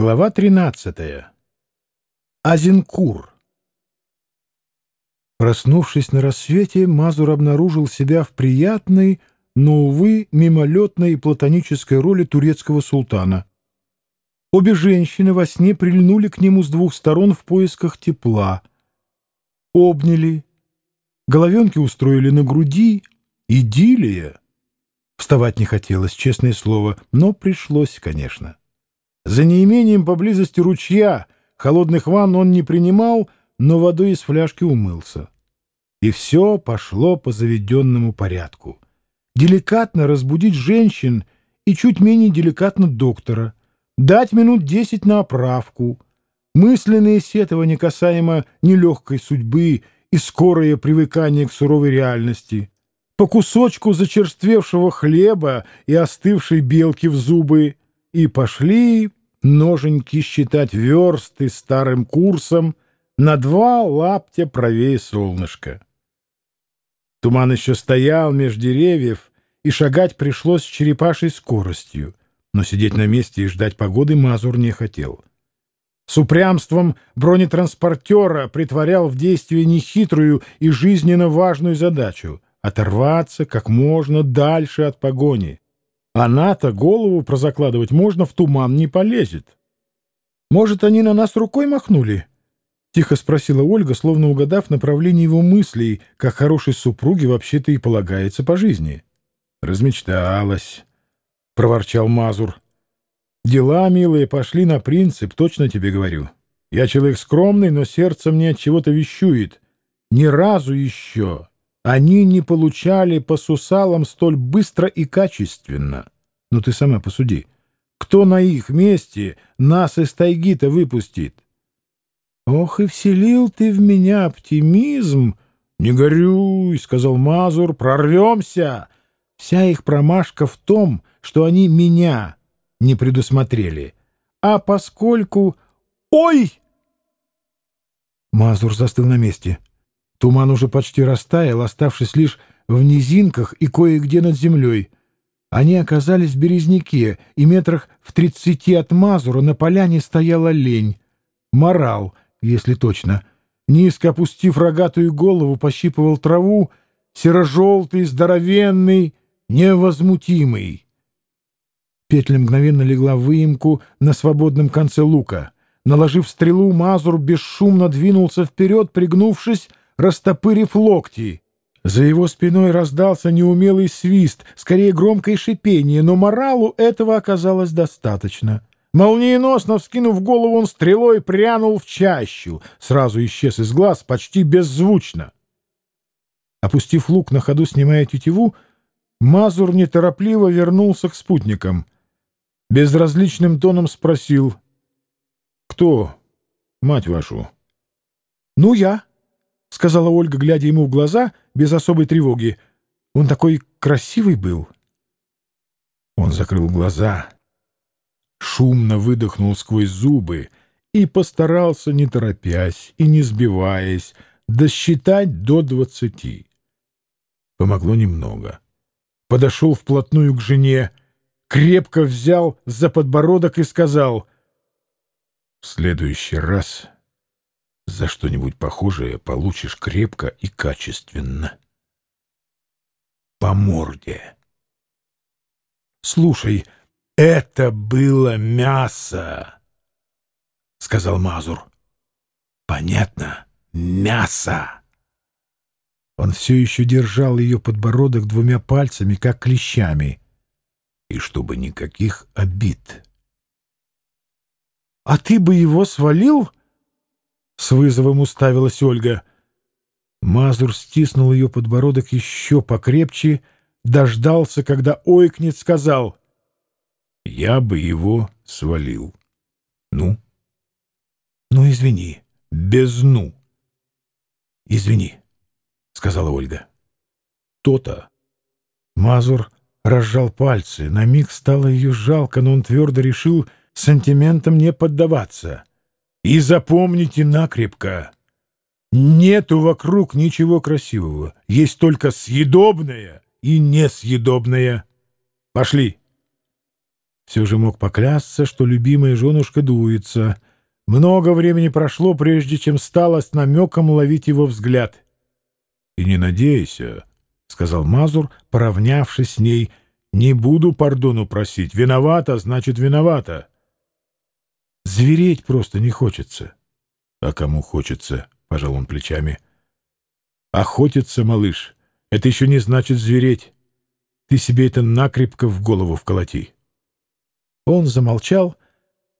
Глава 13. Азинкур. Проснувшись на рассвете, Мазур обнаружил себя в приятной, но, увы, мимолетной и платонической роли турецкого султана. Обе женщины во сне прильнули к нему с двух сторон в поисках тепла. Обняли, головенки устроили на груди. Идиллия! Вставать не хотелось, честное слово, но пришлось, конечно. За неимением поблизости ручья холодных ванн он не принимал, но водой из фляжки умылся. И все пошло по заведенному порядку. Деликатно разбудить женщин и чуть менее деликатно доктора. Дать минут десять на оправку. Мысленные сетования касаемо нелегкой судьбы и скорое привыкание к суровой реальности. По кусочку зачерствевшего хлеба и остывшей белки в зубы. И пошли ноженьки считать версты старым курсом на два лаптя правее солнышка. Туман еще стоял меж деревьев, и шагать пришлось с черепашей скоростью, но сидеть на месте и ждать погоды Мазур не хотел. С упрямством бронетранспортера притворял в действие нехитрую и жизненно важную задачу — оторваться как можно дальше от погони. Она-то голову прозакладывать можно, в туман не полезет. Может, они на нас рукой махнули? — тихо спросила Ольга, словно угадав направление его мыслей, как хорошей супруге вообще-то и полагается по жизни. — Размечталась, — проворчал Мазур. — Дела, милые, пошли на принцип, точно тебе говорю. Я человек скромный, но сердце мне от чего-то вещует. Ни разу еще они не получали по сусалам столь быстро и качественно. Ну ты сама посуди. Кто на их месте нас из тайги-то выпустит? Ох, и вселил ты в меня оптимизм. Не горюй, — сказал Мазур, — прорвемся. Вся их промашка в том, что они меня не предусмотрели. А поскольку... Ой! Мазур застыл на месте. Туман уже почти растаял, оставшись лишь в низинках и кое-где над землей. Они оказались в Березняке, и метрах в тридцати от Мазура на поляне стояла лень. Морал, если точно. Низко опустив рогатую голову, пощипывал траву, серо-желтый, здоровенный, невозмутимый. Петля мгновенно легла в выемку на свободном конце лука. Наложив стрелу, Мазур бесшумно двинулся вперед, пригнувшись, растопырив локти. За его спиной раздался неумелый свист, скорее громкое шипение, но моралу этого оказалось достаточно. Молниеносно вскинув голову, он стрелой прянул в чащу, сразу исчез из глаз почти беззвучно. Опустив лук на ходу, снимая тетиву, Мазур неторопливо вернулся к спутникам. Безразличным тоном спросил. — Кто, мать вашу? — Ну, я. — сказала Ольга, глядя ему в глаза без особой тревоги. «Он такой красивый был!» Он закрыл глаза, шумно выдохнул сквозь зубы и постарался, не торопясь и не сбиваясь, досчитать до двадцати. Помогло немного. Подошел вплотную к жене, крепко взял за подбородок и сказал «В следующий раз...» За что-нибудь похожее получишь крепко и качественно. По морде. «Слушай, это было мясо!» — сказал Мазур. «Понятно? Мясо!» Он все еще держал ее подбородок двумя пальцами, как клещами. И чтобы никаких обид. «А ты бы его свалил?» С вызовом уставилась Ольга. Мазур стиснул ее подбородок еще покрепче, дождался, когда ойкнет, сказал. «Я бы его свалил. Ну?» «Ну, извини. Без «ну». «Извини», — сказала Ольга. «То-то». Мазур разжал пальцы. На миг стало ее жалко, но он твердо решил сантиментам не поддаваться. И запомните накрепко, нету вокруг ничего красивого, есть только съедобное и несъедобное. Пошли. все же мог поклясться, что любимая женушка дуется. Много времени прошло, прежде чем стало с намеком ловить его взгляд. — И не надейся, — сказал Мазур, поравнявшись с ней, — не буду пардону просить. Виновата, значит, виновата. Звереть просто не хочется. — А кому хочется? — пожал он плечами. — Охотиться, малыш, это еще не значит звереть. Ты себе это накрепко в голову вколоти. Он замолчал,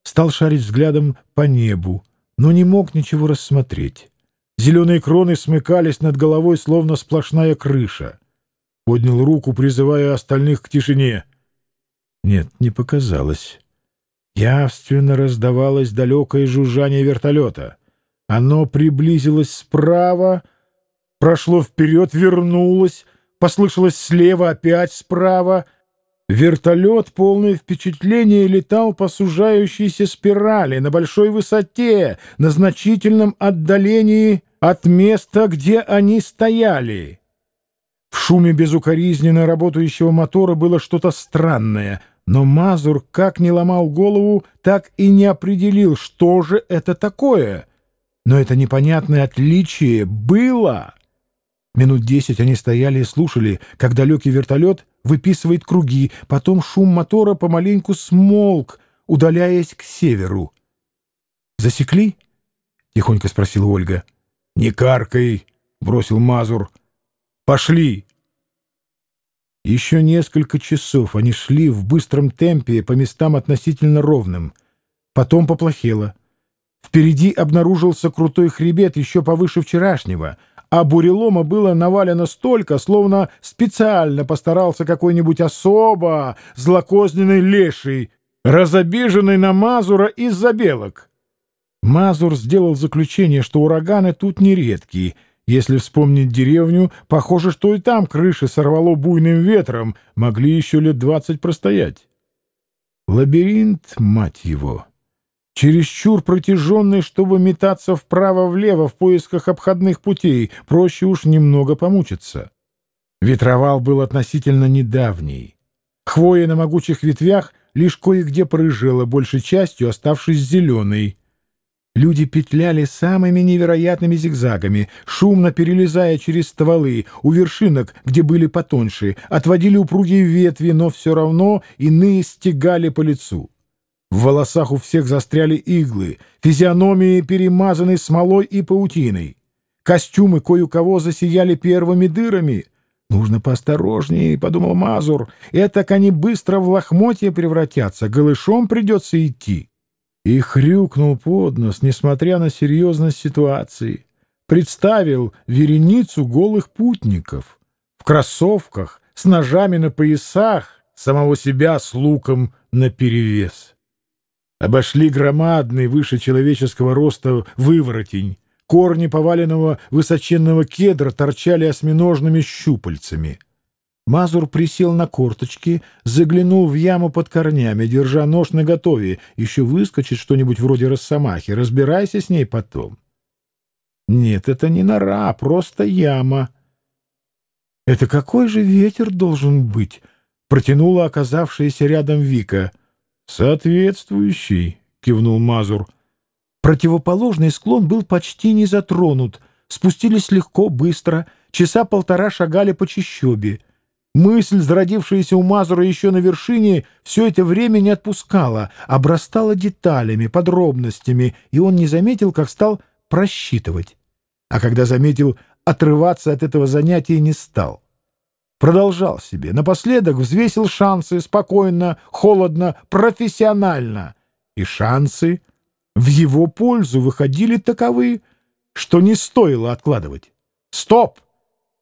стал шарить взглядом по небу, но не мог ничего рассмотреть. Зеленые кроны смыкались над головой, словно сплошная крыша. Поднял руку, призывая остальных к тишине. Нет, не показалось. Явственно раздавалось далекое жужжание вертолета. Оно приблизилось справа, прошло вперед, вернулось, послышалось слева, опять справа — Вертолет, полное впечатление, летал по сужающейся спирали на большой высоте, на значительном отдалении от места, где они стояли. В шуме безукоризненно работающего мотора было что-то странное, но Мазур как не ломал голову, так и не определил, что же это такое. Но это непонятное отличие было... Минут десять они стояли и слушали, как далекий вертолет выписывает круги, потом шум мотора помаленьку смолк, удаляясь к северу. «Засекли?» — тихонько спросила Ольга. «Не каркай!» — бросил Мазур. «Пошли!» Еще несколько часов они шли в быстром темпе по местам относительно ровным. Потом поплохело. Впереди обнаружился крутой хребет еще повыше вчерашнего — а бурелома было навалено столько, словно специально постарался какой-нибудь особо злокозненный леший, разобиженный на Мазура из-за белок. Мазур сделал заключение, что ураганы тут нередкие. Если вспомнить деревню, похоже, что и там крыши сорвало буйным ветром, могли еще лет двадцать простоять. Лабиринт, мать его! чересчур протяженный, чтобы метаться вправо-влево в поисках обходных путей, проще уж немного помучиться. Ветровал был относительно недавний. Хвоя на могучих ветвях лишь кое-где прыжила, большей частью оставшись зеленой. Люди петляли самыми невероятными зигзагами, шумно перелезая через стволы, у вершинок, где были потоньше, отводили упругие ветви, но все равно иные стегали по лицу. В волосах у всех застряли иглы, физиономии перемазаны смолой и паутиной. Костюмы кое-у-кого засияли первыми дырами. «Нужно поосторожнее», — подумал Мазур. «Это они быстро в лохмотье превратятся, голышом придется идти». И хрюкнул под нос, несмотря на серьезность ситуации. Представил вереницу голых путников в кроссовках, с ножами на поясах, самого себя с луком наперевес. Обошли громадный, выше человеческого роста, выворотень. Корни поваленного высоченного кедра торчали осьминожными щупальцами. Мазур присел на корточки, заглянул в яму под корнями, держа нож наготове. Еще выскочит что-нибудь вроде росомахи. Разбирайся с ней потом. Нет, это не нора, просто яма. Это какой же ветер должен быть? Протянула оказавшаяся рядом Вика. «Соответствующий», — кивнул Мазур. Противоположный склон был почти не затронут. Спустились легко, быстро, часа полтора шагали по чащобе. Мысль, зародившаяся у Мазура еще на вершине, все это время не отпускала, обрастала деталями, подробностями, и он не заметил, как стал просчитывать. А когда заметил, отрываться от этого занятия не стал. Продолжал себе. Напоследок взвесил шансы спокойно, холодно, профессионально. И шансы в его пользу выходили таковы, что не стоило откладывать. «Стоп!» —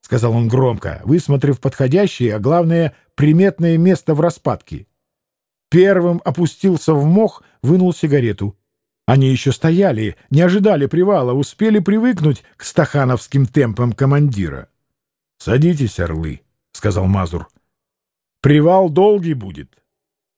сказал он громко, высмотрев подходящее, а главное, приметное место в распадке. Первым опустился в мох, вынул сигарету. Они еще стояли, не ожидали привала, успели привыкнуть к стахановским темпам командира. «Садитесь, орлы!» сказал Мазур. «Привал долгий будет».